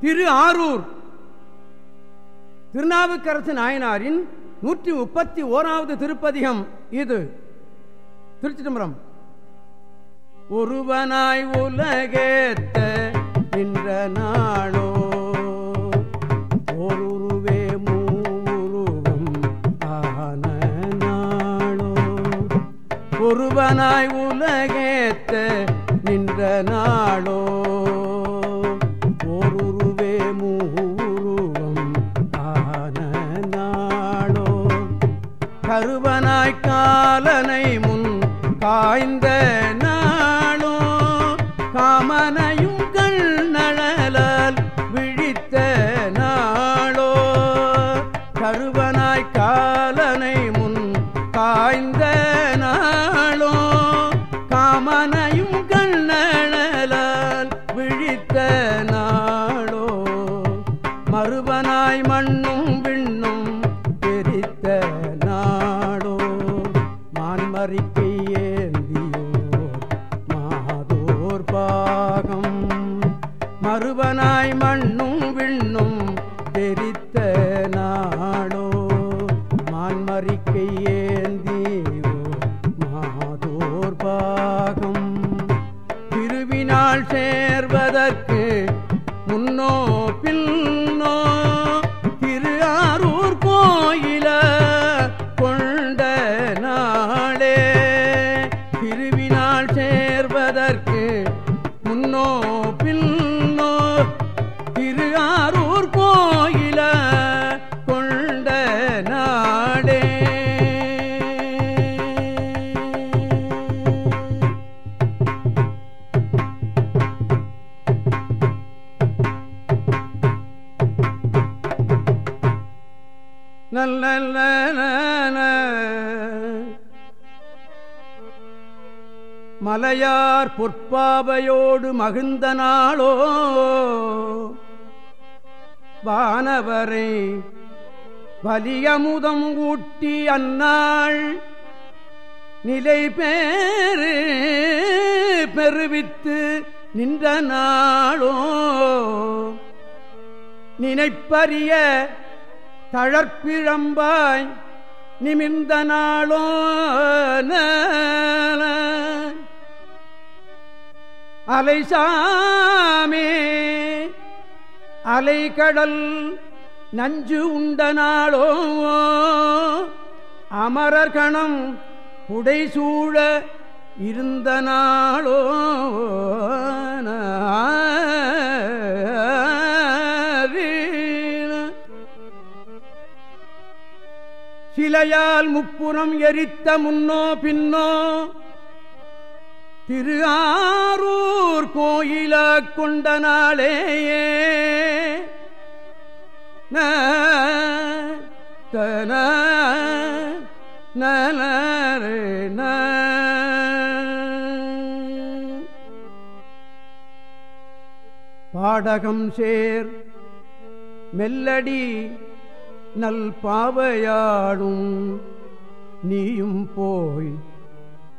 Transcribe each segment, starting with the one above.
திரு ஆரூர். திருநாவுக்கரசு நாயனாரின் நூற்றி முப்பத்தி ஓராவது திருப்பதிகம் இது. திருச்சி தம்பரம் ஒருவனாய் உலகேத்த நின்ற நாளோ ஒருவே மூருவம் ஆன நாளோ. ஒருவனாய் உலகேத்த நின்ற நாளோ காய்ந்த நாளோ காமனையும் கண்ணழலால் விழித்த நாளோ. கருவனாய் காலனை முன் காய்ந்த நாளோ காமனையும் கண்ணழலால் விழித்த முன்னோப்பில் நல்ல மலையார் பொற்பாவையோடு மகிழ்ந்த நாளோ வானவரை வலியமுதம் ஊட்டி அந்நாள் நிலை பேரு பெருவித்து நின்ற நாளோ நினைப்பறிய தளர்ப்பிழம்பாய் நிமிர்ந்த நாளோ அலைசாமே அலைகடல் நஞ்சு உண்ட நாளோ. அமரர் அமரர்கணம் புடைசூழ இருந்த நாளோ. சிலையால் முப்புறம் எரித்த முன்னோ பின்னோ திரு ஆரூர் கோயில கொண்ட நாளேயே தன நலரே பாடகம் சேர் மெல்லடி நல் பாவையாடும் நீயும் போய்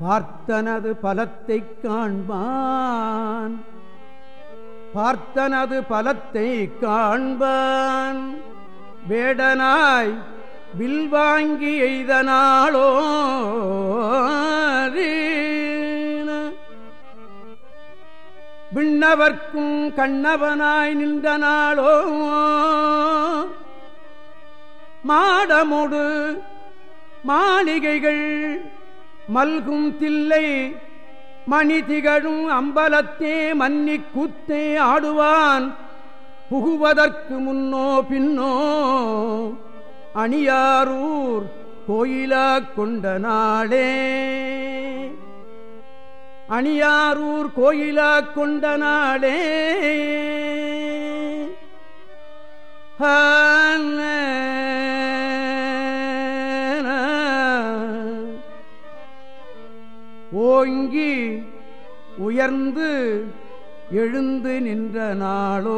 பார்த்தனது பலத்தை காண்பான். பார்த்தனது பலத்தை காண்பான். வேடனாய் வில் வாங்கி எய்தனாளோ விண்ணவர்க்கும் கண்ணவனாய் நின்ற மாடமுடு மாளிகைகள் மல்கும் தில்லை மணி திகழும் அம்பலத்தே மன்னி கூத்தே ஆடுவான். புகுவதற்கு முன்னோ பின்னோ அணியாரூர் கோயிலா கொண்ட நாளே. அணியாரூர் கோயிலா கொண்ட நாளே. ஹா ஓங்கி உயர்ந்து எழுந்து நின்ற நாளோ.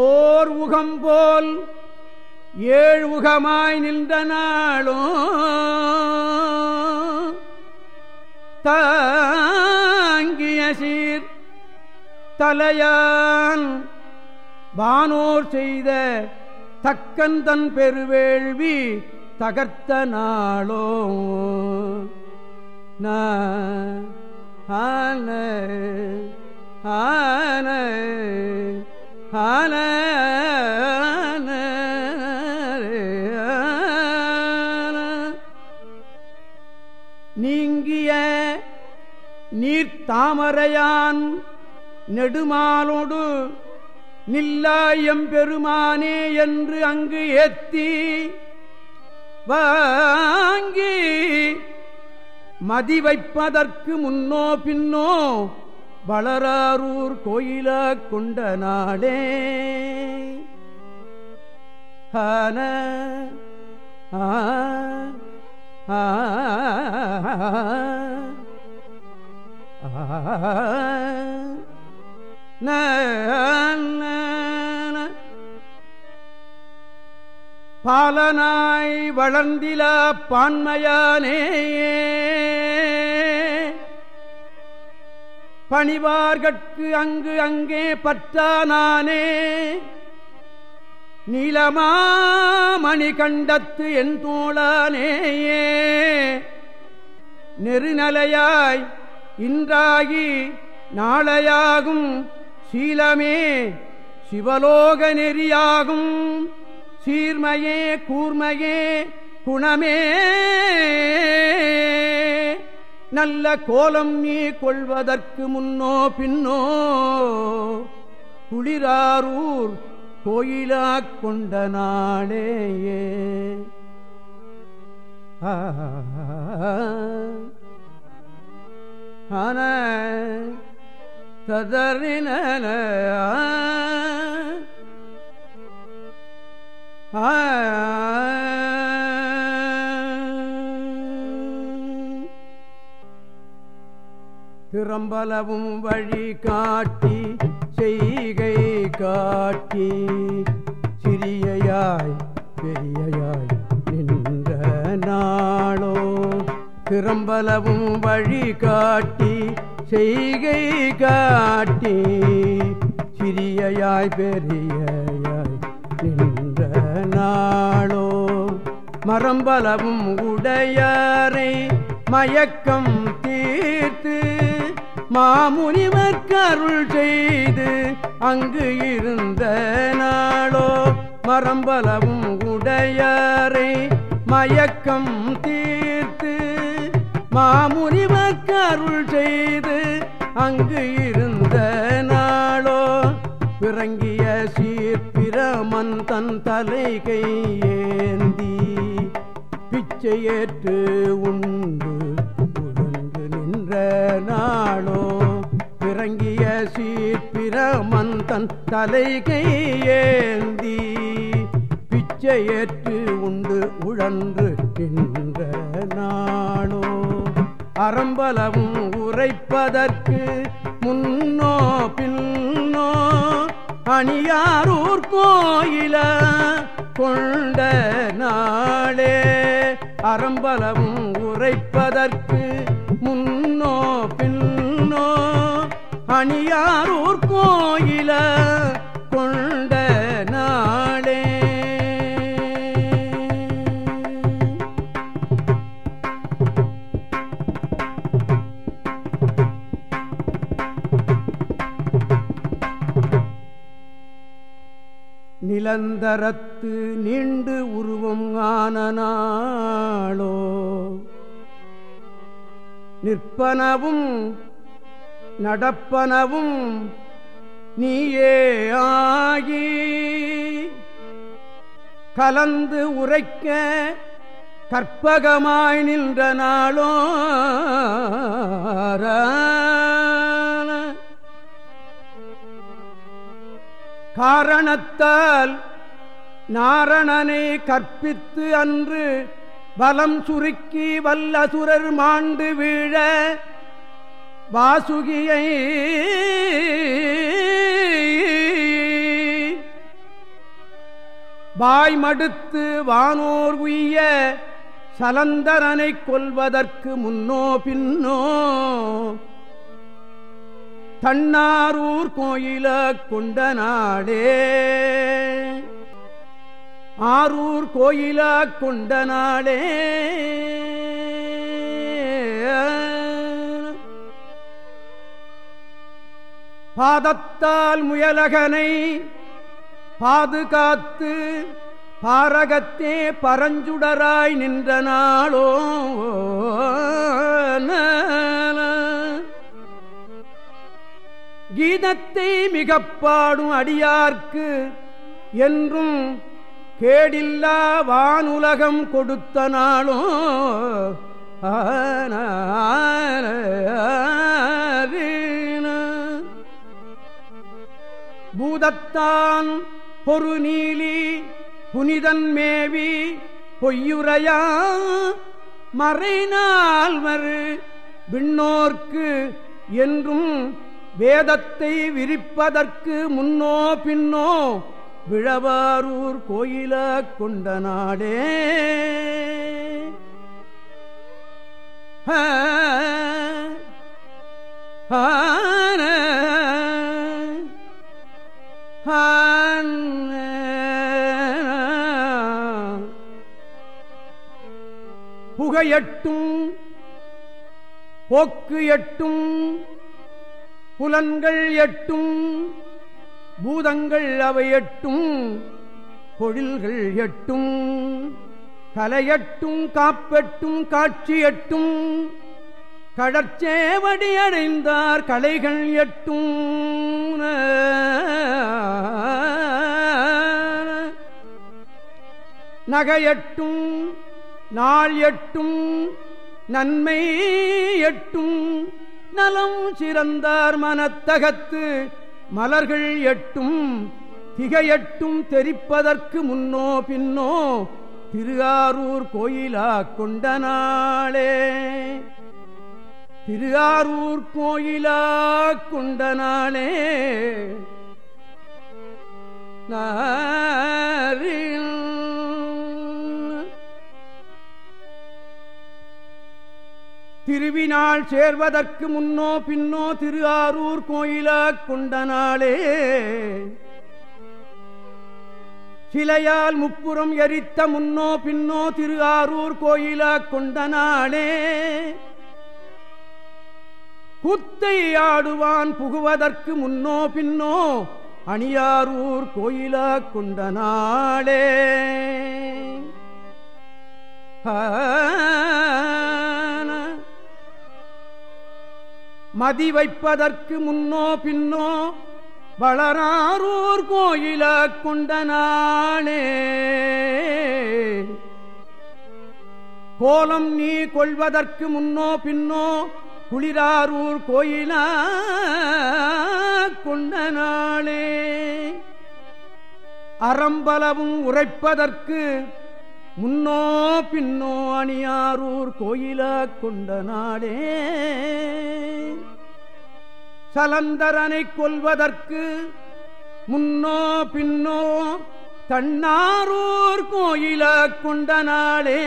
ஓர் உகம் போல் ஏழு உகமாய் நின்ற நாளோ. தாங்கிய சீர் தலையான் வானோர் செய்த தக்கந்தன் பெருவேள்வி தகர்த்த நாளோ ஆன ஆன ஆன நீங்கிய நீர்த்தாமரையான் நெடுமாலோடு நில்லாயம் பெருமானே என்று அங்கு ஏத்தி வாங்கி மதி வைப்பதற்கு முன்னோ பின்னோ வளராரூர் கோயில கொண்ட நாளே ஹன ஆ பாலனாய் வளர்ந்தில பான்மையானே. பணிவார்கட்கு அங்கு அங்கே பற்றானானே நீலமாமணி கண்டத்து என் தோழானேயே நெருநலையாய் இன்றாகி நாளையாகும் சீலமே சிவலோக நெறியாகும். சீர்மையே கூர்மையே குணமே. நல்ல கோலம் நீ கொள்வதற்கு முன்னோ பின்னோ குளிராரூர் கோயிலா கொண்ட நாளேயே. ஆன ததறின திறம்பலவும் வழி காட்டி செய்கை காட்டி சிறியாய் பெரியாய் நின்ற நாளோ. திறம்பலவும் வழி காட்டி செய்கை காட்டி சிறியாய் பெரியாய் நின்ற நாளோ. மரம்பலவும் உடையாரை மயக்கம் மாமுனிவர் கருள் செய்து அங்கு இருந்த நாளோ மரம்பலவும் உடையாரை மயக்கம் தீர்த்து மாமுனிவர் கருள் செய்து அங்கு இருந்த நாளோ பிறங்கிய சீர்பிரமன் தன் தலை கையேந்தி பிச்சையேற்று உண்டு சீர்பிரமந்தன் தலைகை ஏந்தி பிச்சையேற்று உண்டு உழன்று நின்ற நாளோ அறம்பலவும் உரைப்பதற்கு முன்னோ பின்னோ அணியாரூர் கோயில கொண்ட நாளே. அறம்பலவும் உரைப்பதற்கு முன் அணியாரூர் கோயில கொண்ட நாளே. நிலந்தரத்து நீண்டு உருவம் ஆனனாளோ நிற்பனவும் நடப்பனவும் நீயே ஆகி கலந்து உரைக்க கற்பகமாய் நின்ற நாளோ காரணத்தால் நாரணனை கற்பித்து அன்று பலம் சுருக்கி வல்லசுரர் மாண்டு வீழ வாசுகியை வாய் மடுத்து வானோர் உய்ய சலந்தரனை கொல்வதற்கு முன்னோ பின்னோ தன்னாரூர் கோயில கொண்ட நாடே ஆரூர் கோயில கொண்ட நாடே பாதத்தால் முயலகனை பாதுகாத்து பாரகத்தே பரஞ்சுடராய் நின்ற நாளோ கீதத்தை மிகப்பாடும் அடியார்க்கு என்றும் கேடில்லா வானுலகம் கொடுத்த நாளும் பூதத்தான் பொறு நீலி புனிதன் மேவி பொய்யுரையா. மறு விண்ணோர்க்கு என்றும் வேதத்தை விரிப்பதற்கு முன்னோ பின்னோ விழவாரூர் கோயில கொண்ட நாடே. புகையட்டும் போக்கு எட்டும் புலன்கள் எட்டும் பூதங்கள் அவை எட்டும் பொழில்கள் எட்டும் கலையட்டும் காப்பெட்டும் காட்சி எட்டும் கடற்சேவடி அடைந்தார் கலைகள் எட்டும். நகையட்டும் நாள் எட்டும் நன்மை எட்டும். நலம் சிறந்தார் மனத்தகத்து மலர்கள் எட்டும் திகையட்டும் தெரிப்பதற்கு முன்னோ பின்னோ திருஆரூர் கோயிலா கொண்ட நாளே. திருஆரூர் கோயிலா குண்டனானே திருவினால் சேர்வதற்கு முன்னோ பின்னோ திரு ஆரூர் கோயிலா கொண்ட சிலையால் முப்புறம் எரித்த முன்னோ பின்னோ திரு ஆரூர் கோயிலா கொண்ட குத்தை ஆடுவான் புகுவதற்கு முன்னோ பின்னோ அணியாரூர் கோயிலா கொண்ட நாளே மதி வைப்பதற்கு முன்னோ பின்னோ வளராரூர் கோயில கொண்ட நாளே கோலம் நீ கொள்வதற்கு முன்னோ பின்னோ குளிராரூர் கோயிலா கொண்ட நாளே அறம்பலவும் உரைப்பதற்கு முன்னோ பின்னோ அணியாரூர் கோயிலா கொண்ட நாளே சலந்தரனை கொல்வதற்கு முன்னோ பின்னோ தன்னாரூர் கோயில கொண்ட நாளே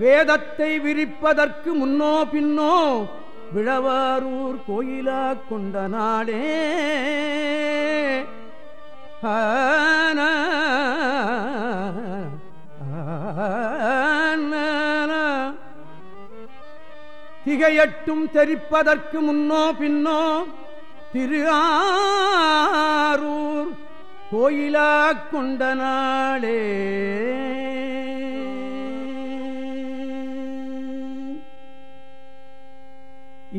வேதத்தை விரிப்பதற்கு முன்னோ பின்னோ விழவாரூர் கோயிலா கொண்ட நாளே. திகையட்டும் தெரிப்பதற்கு முன்னோ பின்னோ திரு ஆரூர் கோயிலா கொண்ட நாளே.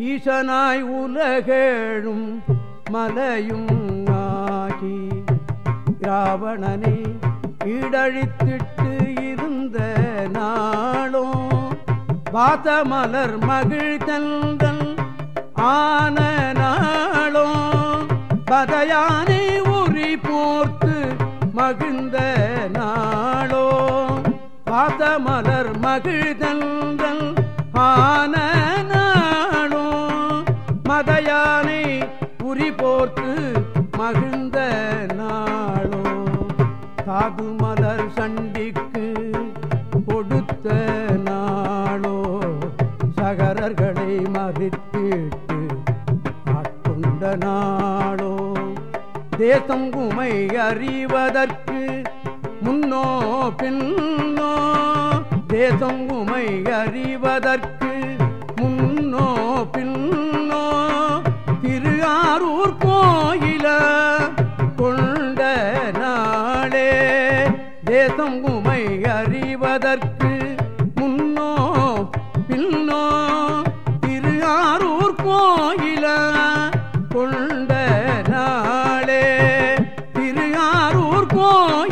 ஈசனாய் உலகேழும் மலையும் ஆகி ராவணனை இடழித்திட்டு இருந்த நாளோ பாத்தமலர் மகிழ் தந்தல் ஆன நாளோ பதயானை உரி போர்த்து மகிழ்ந்த நாளோ பாத்தமலர் மகிழ் தந்தல் ஆன போர்த்து மகிழ்ந்த நாளோ சாது மலர் சண்டிக்கு கொடுத்த நாளோ சகரர்களை மதித்திட்டு ஆட்கொண்ட நாளோ. தேசம் உமை அறிவதற்கு முன்னோ பின்னோ தேசம் உமை அறிவதற்கு முன்னோ பின்னோ. ஆரூர் கோயில கொண்ட நாளே தேசம் உமை அறிவதற்கு முன்னோ பின்னோ திரு ஆரூர் கோயில கொண்ட நாளே திரு ஆரூர் கோயில்